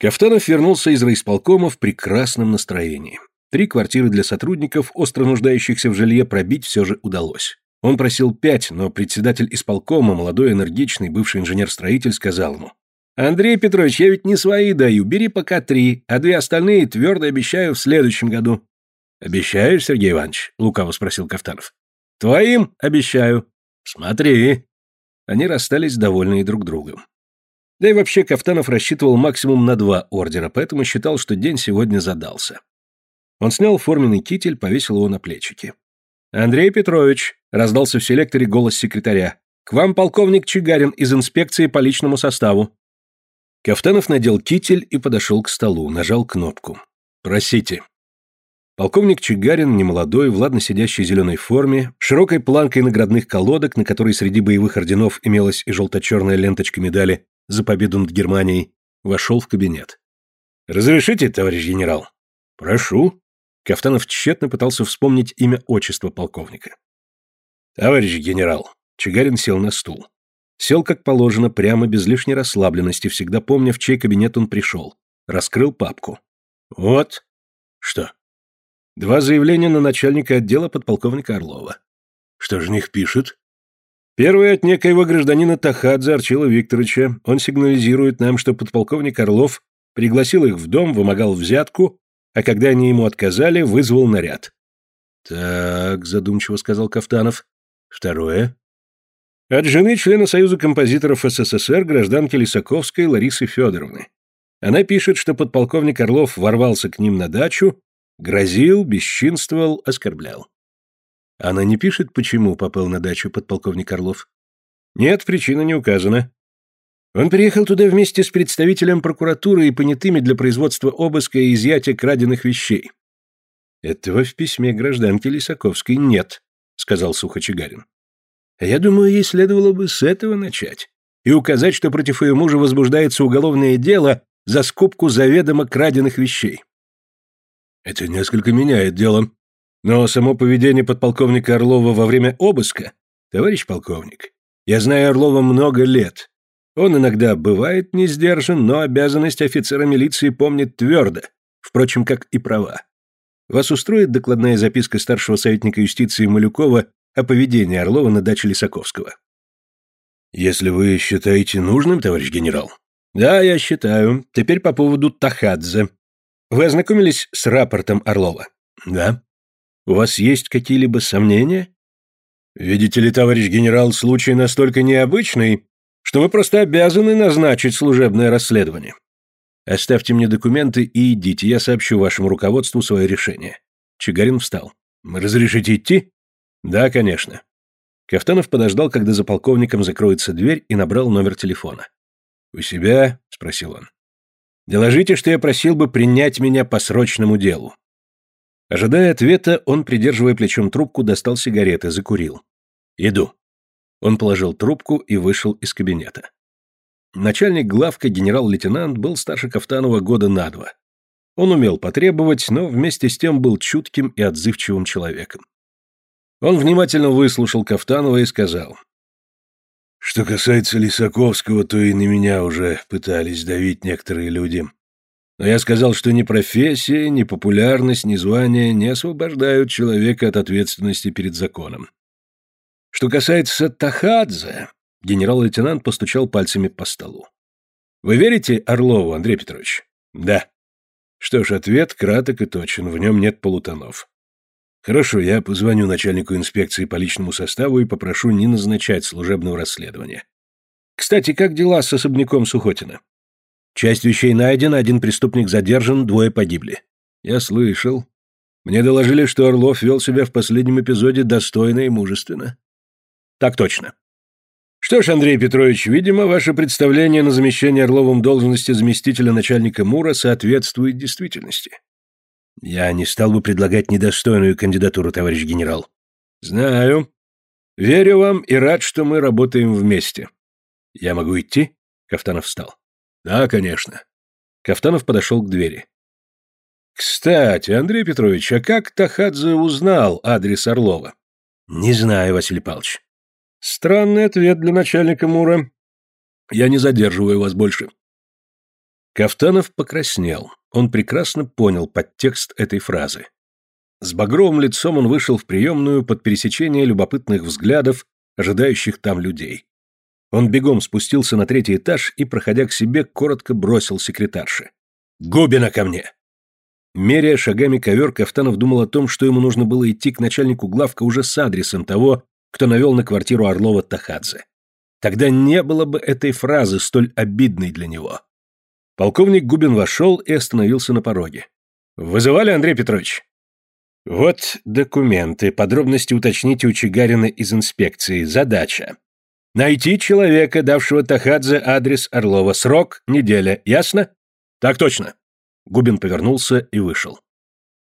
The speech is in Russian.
Кафтанов вернулся из райисполкома в прекрасном настроении. Три квартиры для сотрудников, остро нуждающихся в жилье, пробить все же удалось. Он просил пять, но председатель исполкома, молодой, энергичный, бывший инженер-строитель, сказал ему. «Андрей Петрович, я ведь не свои даю, бери пока три, а две остальные твердо обещаю в следующем году». «Обещаешь, Сергей Иванович?» — лукаво спросил Кафтанов. «Твоим обещаю». «Смотри». Они расстались довольные друг другом. Да и вообще Кафтанов рассчитывал максимум на два ордера, поэтому считал, что день сегодня задался. Он снял форменный китель, повесил его на плечики. «Андрей Петрович», — раздался в селекторе голос секретаря, «к вам полковник Чигарин из инспекции по личному составу». Кафтанов надел китель и подошел к столу, нажал кнопку. «Просите». Полковник Чигарин, немолодой, в ладно сидящей зеленой форме, широкой планкой наградных колодок, на которой среди боевых орденов имелась и желто-черная ленточка медали за победу над Германией, вошел в кабинет. «Разрешите, товарищ генерал?» «Прошу», Кафтанов тщетно пытался вспомнить имя отчества полковника. «Товарищ генерал», — Чигарин сел на стул. Сел как положено, прямо, без лишней расслабленности, всегда помня, в чей кабинет он пришел. Раскрыл папку. «Вот». «Что?» «Два заявления на начальника отдела подполковника Орлова». «Что же них пишут?» Первое от некоего гражданина Тахадзе Арчила Викторовича. Он сигнализирует нам, что подполковник Орлов пригласил их в дом, вымогал взятку а когда они ему отказали, вызвал наряд. «Так», — задумчиво сказал Кафтанов. «Второе». От жены члена Союза композиторов СССР гражданки Лисаковской Ларисы Федоровны. Она пишет, что подполковник Орлов ворвался к ним на дачу, грозил, бесчинствовал, оскорблял. Она не пишет, почему попал на дачу подполковник Орлов? Нет, причина не указана. Он приехал туда вместе с представителем прокуратуры и понятыми для производства обыска и изъятия краденных вещей. Этого в письме гражданки Лисаковской нет, сказал Сухочегарин. А я думаю, ей следовало бы с этого начать и указать, что против ее мужа возбуждается уголовное дело за скупку заведомо краденных вещей. Это несколько меняет дело. Но само поведение подполковника Орлова во время обыска, товарищ полковник, я знаю Орлова много лет, он иногда бывает не сдержан, но обязанность офицера милиции помнит твердо, впрочем, как и права. Вас устроит докладная записка старшего советника юстиции Малюкова о поведении Орлова на даче Лисаковского? Если вы считаете нужным, товарищ генерал. Да, я считаю. Теперь по поводу Тахадзе. Вы ознакомились с рапортом Орлова? Да. У вас есть какие-либо сомнения? Видите ли, товарищ генерал, случай настолько необычный, что мы просто обязаны назначить служебное расследование. Оставьте мне документы и идите, я сообщу вашему руководству свое решение. Чигарин встал. Разрешите идти? Да, конечно. Кафтанов подождал, когда за полковником закроется дверь и набрал номер телефона. «У себя?» — спросил он. «Доложите, что я просил бы принять меня по срочному делу». Ожидая ответа, он, придерживая плечом трубку, достал сигареты, закурил. «Иду». Он положил трубку и вышел из кабинета. Начальник главка генерал-лейтенант был старше Кафтанова года на два. Он умел потребовать, но вместе с тем был чутким и отзывчивым человеком. Он внимательно выслушал Кафтанова и сказал. «Что касается Лисаковского, то и на меня уже пытались давить некоторые люди. Но я сказал, что ни профессия, ни популярность, ни звание не освобождают человека от ответственности перед законом. Что касается Тахадзе, генерал-лейтенант постучал пальцами по столу. Вы верите Орлову, Андрей Петрович? Да. Что ж, ответ краток и точен, в нем нет полутонов. Хорошо, я позвоню начальнику инспекции по личному составу и попрошу не назначать служебного расследования. Кстати, как дела с особняком Сухотина? Часть вещей найдена, один преступник задержан, двое погибли. Я слышал. Мне доложили, что Орлов вел себя в последнем эпизоде достойно и мужественно. Так точно. Что ж, Андрей Петрович, видимо, ваше представление на замещение Орловым должности заместителя начальника МУРа соответствует действительности. Я не стал бы предлагать недостойную кандидатуру, товарищ генерал. Знаю. Верю вам и рад, что мы работаем вместе. Я могу идти? Кафтанов встал. Да, конечно. Кафтанов подошел к двери. Кстати, Андрей Петрович, а как Тахадзе узнал адрес Орлова? Не знаю, Василий Павлович. Странный ответ для начальника Мура. Я не задерживаю вас больше. Кафтанов покраснел. Он прекрасно понял подтекст этой фразы. С багровым лицом он вышел в приемную под пересечение любопытных взглядов, ожидающих там людей. Он бегом спустился на третий этаж и, проходя к себе, коротко бросил секретарше. «Губина ко мне!» Меряя шагами ковер, Кафтанов думал о том, что ему нужно было идти к начальнику главка уже с адресом того, кто навел на квартиру Орлова Тахадзе. Тогда не было бы этой фразы, столь обидной для него. Полковник Губин вошел и остановился на пороге. «Вызывали, Андрей Петрович?» «Вот документы, подробности уточните у Чигарина из инспекции. Задача. Найти человека, давшего Тахадзе адрес Орлова. Срок – неделя. Ясно?» «Так точно». Губин повернулся и вышел.